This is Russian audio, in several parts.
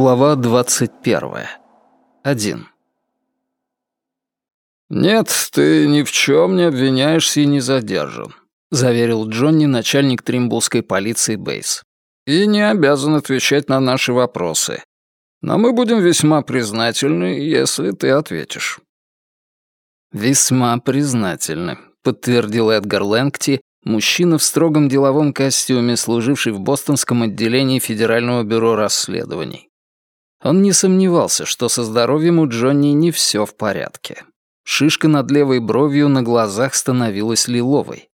Глава двадцать первая. Один. «Нет, ты ни в чем не обвиняешься и не задержан», — заверил Джонни, начальник тримбулской полиции Бейс. «И не обязан отвечать на наши вопросы. Но мы будем весьма признательны, если ты ответишь». «Весьма признательны», — подтвердил Эдгар Лэнгти, мужчина в строгом деловом костюме, служивший в бостонском отделении Федерального бюро расследований. Он не сомневался, что со здоровьем у Джонни не все в порядке. Шишка над левой бровью на глазах становилась лиловой.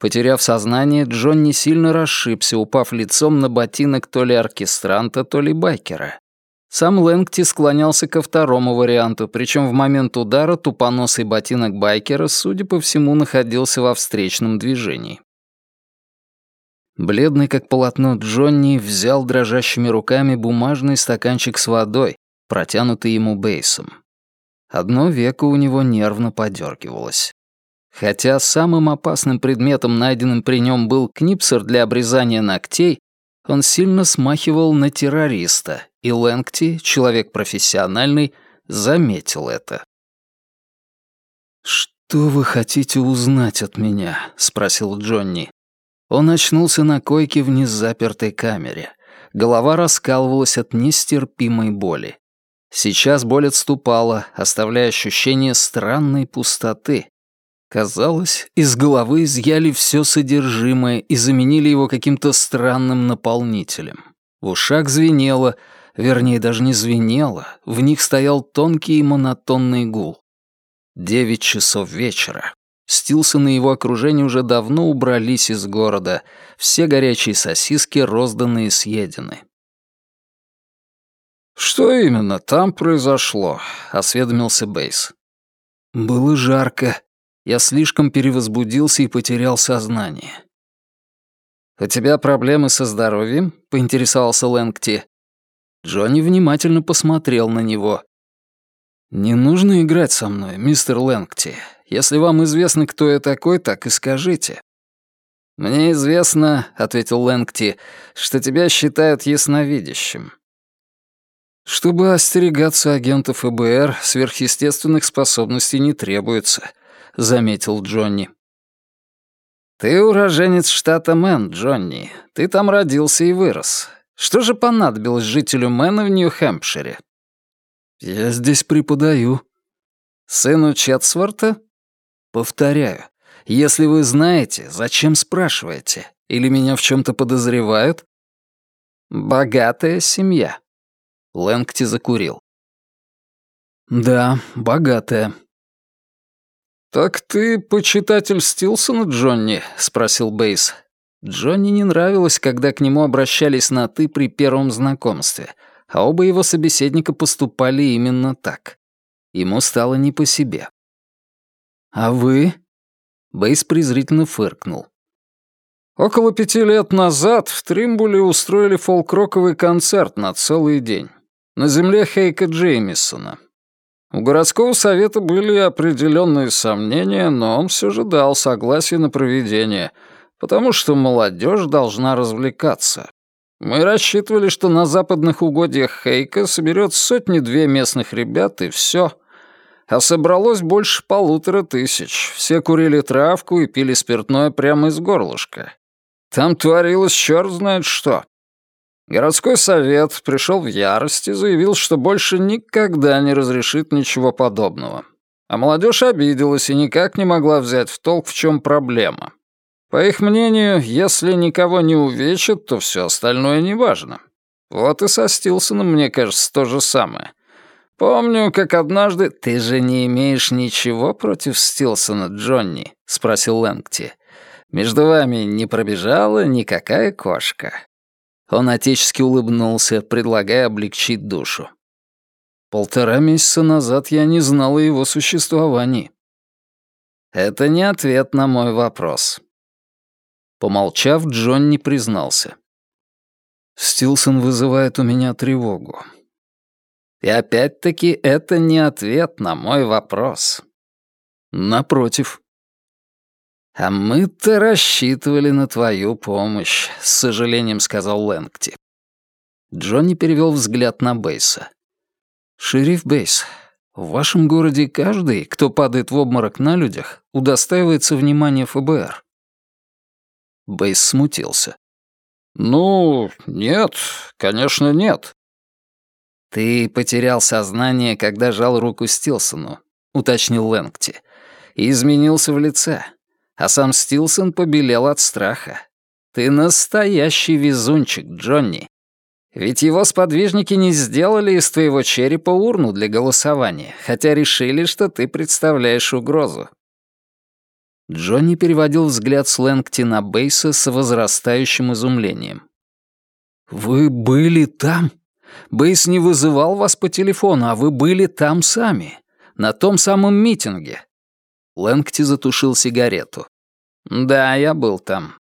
Потеряв сознание, Джонни сильно расшибся, упав лицом на ботинок то ли оркестранта, то ли байкера. Сам Лэнгти склонялся ко второму варианту, причем в момент удара тупоносый ботинок байкера, судя по всему, находился во встречном движении. Бледный как полотно Джонни взял дрожащими руками бумажный стаканчик с водой, протянутый ему Бейсом. Одно веко у него нервно подергивалось. Хотя самым опасным предметом, найденным при нем, был книпсер для обрезания ногтей, он сильно смахивал на террориста, и Лэнгти, человек профессиональный, заметил это. «Что вы хотите узнать от меня?» — спросил Джонни. Он очнулся на койке в незапертой камере. Голова раскалывалась от нестерпимой боли. Сейчас боль отступала, оставляя ощущение странной пустоты. Казалось, из головы изъяли все содержимое и заменили его каким-то странным наполнителем. В ушах звенело, вернее, даже не звенело, в них стоял тонкий и монотонный гул. Девять часов вечера. Стилсон и его окружение уже давно убрались из города, все горячие сосиски розданы и съедены. «Что именно там произошло?» — осведомился Бейс. «Было жарко. Я слишком перевозбудился и потерял сознание». «У тебя проблемы со здоровьем?» — поинтересовался Лэнгти. Джонни внимательно посмотрел на него. «Не нужно играть со мной, мистер Лэнгти. Если вам известно, кто я такой, так и скажите». «Мне известно», — ответил Лэнгти, — «что тебя считают ясновидящим. Чтобы остерегаться агентов ФБР, сверхъестественных способностей не требуется, заметил Джонни. Ты уроженец штата Мэн, Джонни. Ты там родился и вырос. Что же понадобилось жителю Мэна в Нью-Хэмпшире? Я здесь преподаю. Сыну Четсворта? Повторяю, если вы знаете, зачем спрашиваете? Или меня в чем то подозревают? Богатая семья. Лэнгти закурил. «Да, богатая». «Так ты почитатель Стилсона, Джонни?» — спросил Бейс. Джонни не нравилось, когда к нему обращались на «ты» при первом знакомстве, а оба его собеседника поступали именно так. Ему стало не по себе. «А вы?» Бейс презрительно фыркнул. Около пяти лет назад в Тримбуле устроили фолк-роковый концерт на целый день на земле Хейка Джеймисона. У городского совета были определенные сомнения, но он все же дал согласие на проведение, потому что молодежь должна развлекаться. Мы рассчитывали, что на западных угодьях Хейка соберет сотни-две местных ребят, и все. А собралось больше полутора тысяч. Все курили травку и пили спиртное прямо из горлышка. Там творилось черт знает что. Городской совет пришел в ярость и заявил, что больше никогда не разрешит ничего подобного. А молодежь обиделась и никак не могла взять в толк, в чем проблема. По их мнению, если никого не увечат, то все остальное неважно. Вот и со Стилсоном, мне кажется, то же самое. Помню, как однажды... «Ты же не имеешь ничего против Стилсона, Джонни?» — спросил Лэнгти. «Между вами не пробежала никакая кошка. Он отечески улыбнулся, предлагая облегчить душу. Полтора месяца назад я не знал о его существовании. Это не ответ на мой вопрос. Помолчав, Джон не признался. Стилсон вызывает у меня тревогу. И опять-таки это не ответ на мой вопрос. Напротив. «А мы-то рассчитывали на твою помощь», — с сожалением сказал Лэнгти. Джонни перевел взгляд на Бейса. «Шериф Бейс, в вашем городе каждый, кто падает в обморок на людях, удостаивается внимания ФБР». Бейс смутился. «Ну, нет, конечно, нет». «Ты потерял сознание, когда жал руку Стилсону», — уточнил Лэнгти, — «и изменился в лице, а сам Стилсон побелел от страха. Ты настоящий везунчик, Джонни. Ведь его сподвижники не сделали из твоего черепа урну для голосования, хотя решили, что ты представляешь угрозу. Джонни переводил взгляд с Лэнгти на Бейса с возрастающим изумлением. «Вы были там? Бейс не вызывал вас по телефону, а вы были там сами, на том самом митинге». Лэнгти затушил сигарету. «Да, я был там».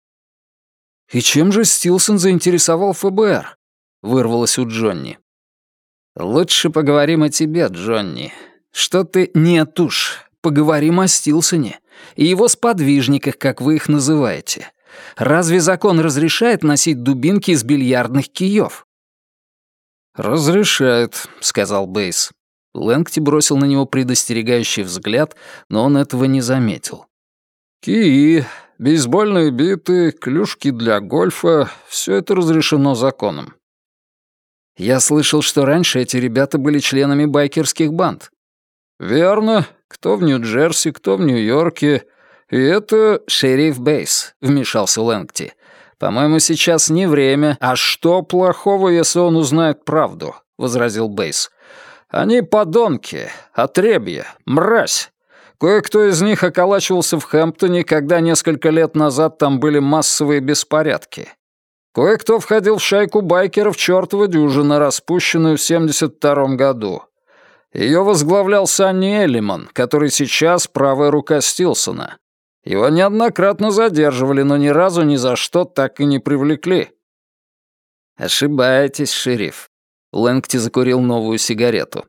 «И чем же Стилсон заинтересовал ФБР?» — вырвалось у Джонни. «Лучше поговорим о тебе, Джонни. Что ты... Нет уж, поговорим о Стилсоне и его сподвижниках, как вы их называете. Разве закон разрешает носить дубинки из бильярдных киев? «Разрешает», — сказал Бейс. Лэнгти бросил на него предостерегающий взгляд, но он этого не заметил. «Кии, бейсбольные биты, клюшки для гольфа — все это разрешено законом». «Я слышал, что раньше эти ребята были членами байкерских банд». «Верно. Кто в Нью-Джерси, кто в Нью-Йорке. И это шериф Бейс», — вмешался Лэнгти. «По-моему, сейчас не время. А что плохого, если он узнает правду?» — возразил Бейс. «Они подонки, отребья, мразь. Кое-кто из них околачивался в Хэмптоне, когда несколько лет назад там были массовые беспорядки. Кое-кто входил в шайку байкеров чертова дюжина, распущенную в 72 году. Ее возглавлял Санни Эллиман, который сейчас правая рука Стилсона. Его неоднократно задерживали, но ни разу ни за что так и не привлекли. «Ошибаетесь, шериф». Лэнгти закурил новую сигарету.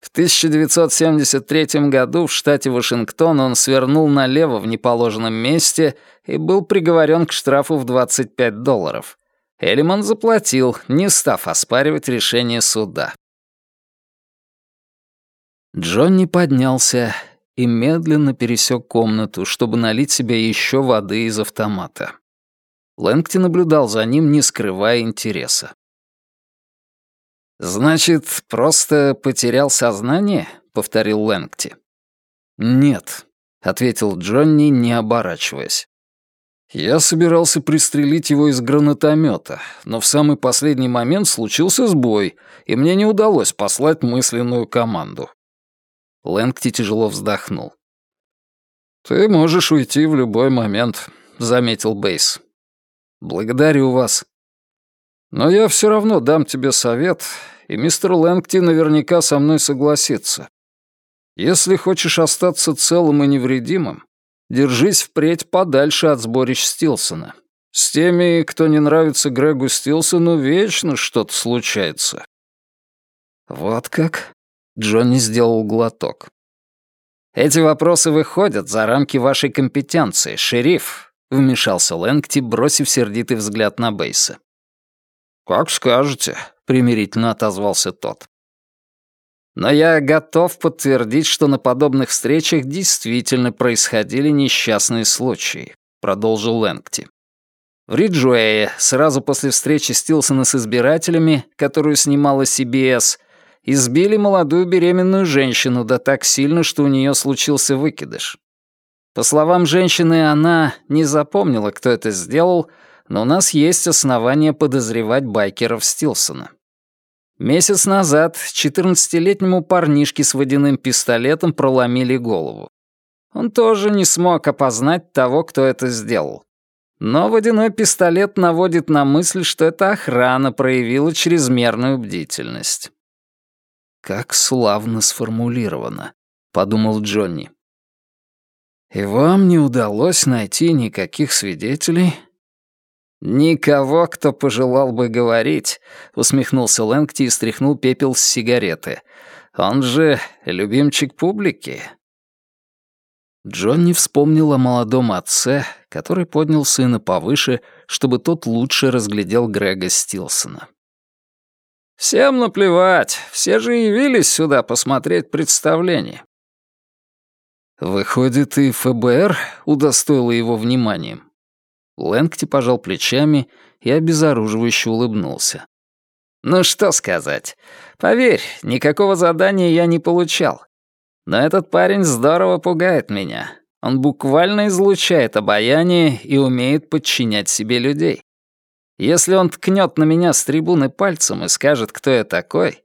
В 1973 году в штате Вашингтон он свернул налево в неположенном месте и был приговорен к штрафу в 25 долларов. Элиман заплатил, не став оспаривать решение суда. Джонни поднялся и медленно пересек комнату, чтобы налить себе еще воды из автомата. Лэнгти наблюдал за ним, не скрывая интереса. «Значит, просто потерял сознание?» — повторил Лэнгти. «Нет», — ответил Джонни, не оборачиваясь. «Я собирался пристрелить его из гранатомета, но в самый последний момент случился сбой, и мне не удалось послать мысленную команду. Лэнгти тяжело вздохнул. «Ты можешь уйти в любой момент», — заметил Бейс. «Благодарю вас. Но я все равно дам тебе совет, и мистер Лэнгти наверняка со мной согласится. Если хочешь остаться целым и невредимым, держись впредь подальше от сборищ Стилсона. С теми, кто не нравится Грегу Стилсону, вечно что-то случается». «Вот как?» Джонни сделал глоток. «Эти вопросы выходят за рамки вашей компетенции, шериф», — вмешался Лэнгти, бросив сердитый взгляд на Бейса. «Как скажете», — примирительно отозвался тот. «Но я готов подтвердить, что на подобных встречах действительно происходили несчастные случаи», — продолжил Лэнгти. В Риджуэе, сразу после встречи Стилсона с избирателями, которую снимала CBS, избили молодую беременную женщину, да так сильно, что у нее случился выкидыш. По словам женщины, она не запомнила, кто это сделал, но у нас есть основания подозревать байкеров Стилсона. Месяц назад 14-летнему парнишке с водяным пистолетом проломили голову. Он тоже не смог опознать того, кто это сделал. Но водяной пистолет наводит на мысль, что эта охрана проявила чрезмерную бдительность. «Как славно сформулировано», — подумал Джонни. «И вам не удалось найти никаких свидетелей?» «Никого, кто пожелал бы говорить», — усмехнулся Лэнгти и стряхнул пепел с сигареты. «Он же любимчик публики». Джонни вспомнил о молодом отце, который поднял сына повыше, чтобы тот лучше разглядел Грега Стилсона. Всем наплевать, все же явились сюда посмотреть представление. Выходит, и ФБР удостоило его вниманием. Лэнгти пожал плечами и обезоруживающе улыбнулся. «Ну что сказать. Поверь, никакого задания я не получал. Но этот парень здорово пугает меня. Он буквально излучает обаяние и умеет подчинять себе людей. Если он ткнет на меня с трибуны пальцем и скажет, кто я такой,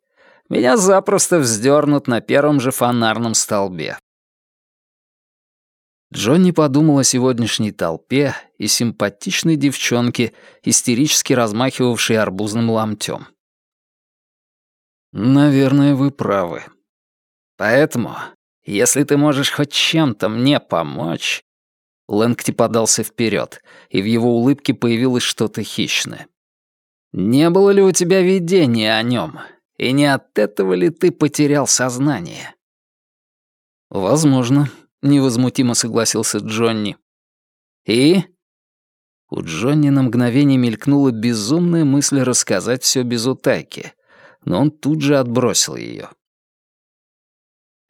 меня запросто вздернут на первом же фонарном столбе. Джонни подумал о сегодняшней толпе и симпатичной девчонке, истерически размахивавшей арбузным ломтем. «Наверное, вы правы. Поэтому, если ты можешь хоть чем-то мне помочь...» Лэнгти подался вперед, и в его улыбке появилось что-то хищное. «Не было ли у тебя видения о нем? И не от этого ли ты потерял сознание?» «Возможно», — невозмутимо согласился Джонни. «И?» У Джонни на мгновение мелькнула безумная мысль рассказать все без утайки, но он тут же отбросил ее.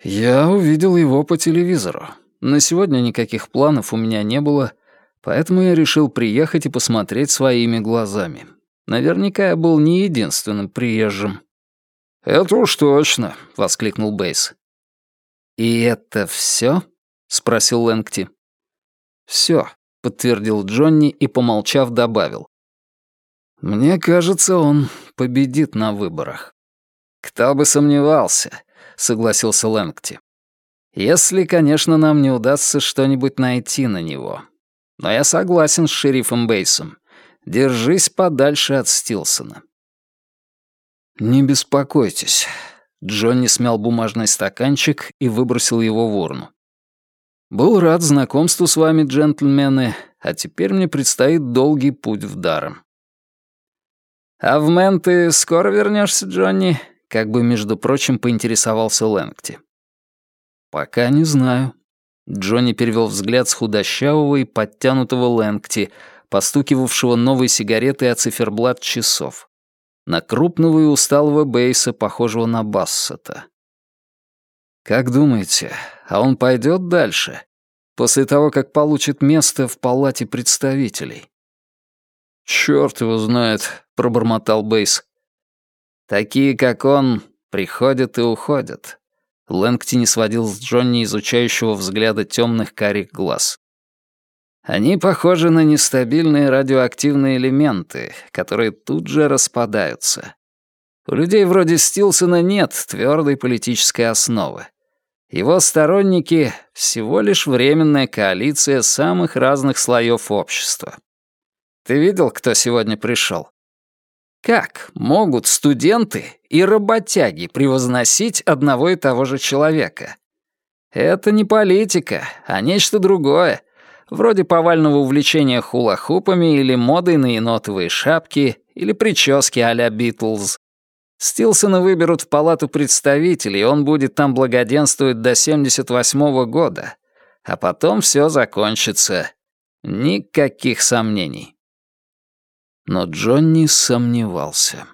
«Я увидел его по телевизору. На сегодня никаких планов у меня не было, поэтому я решил приехать и посмотреть своими глазами. Наверняка я был не единственным приезжим». «Это уж точно», — воскликнул Бейс. «И это все? спросил Лэнгти. Все, подтвердил Джонни и, помолчав, добавил. «Мне кажется, он победит на выборах». «Кто бы сомневался», — согласился Лэнгти. Если, конечно, нам не удастся что-нибудь найти на него. Но я согласен с шерифом Бейсом. Держись подальше от Стилсона. Не беспокойтесь. Джонни смял бумажный стаканчик и выбросил его в урну. Был рад знакомству с вами, джентльмены, а теперь мне предстоит долгий путь в даром. «А в Мэн ты скоро вернешься, Джонни?» Как бы, между прочим, поинтересовался Лэнгти. «Пока не знаю». Джонни перевел взгляд с худощавого и подтянутого Лэнгти, постукивавшего новой сигаретой о циферблат часов, на крупного и усталого Бейса, похожего на Бассета. «Как думаете, а он пойдет дальше, после того, как получит место в палате представителей?» «Чёрт его знает», — пробормотал Бейс. «Такие, как он, приходят и уходят», Лэнгти не сводил с Джонни изучающего взгляда темных карих глаз. Они похожи на нестабильные радиоактивные элементы, которые тут же распадаются. У людей вроде Стилсона нет твердой политической основы. Его сторонники — всего лишь временная коалиция самых разных слоев общества. Ты видел, кто сегодня пришел? Как могут студенты и работяги превозносить одного и того же человека? Это не политика, а нечто другое, вроде повального увлечения хула-хупами или модой на енотовые шапки или прически а-ля Битлз. Стилсона выберут в палату представителей, он будет там благоденствовать до 78-го года. А потом все закончится. Никаких сомнений. Но Джонни сомневался.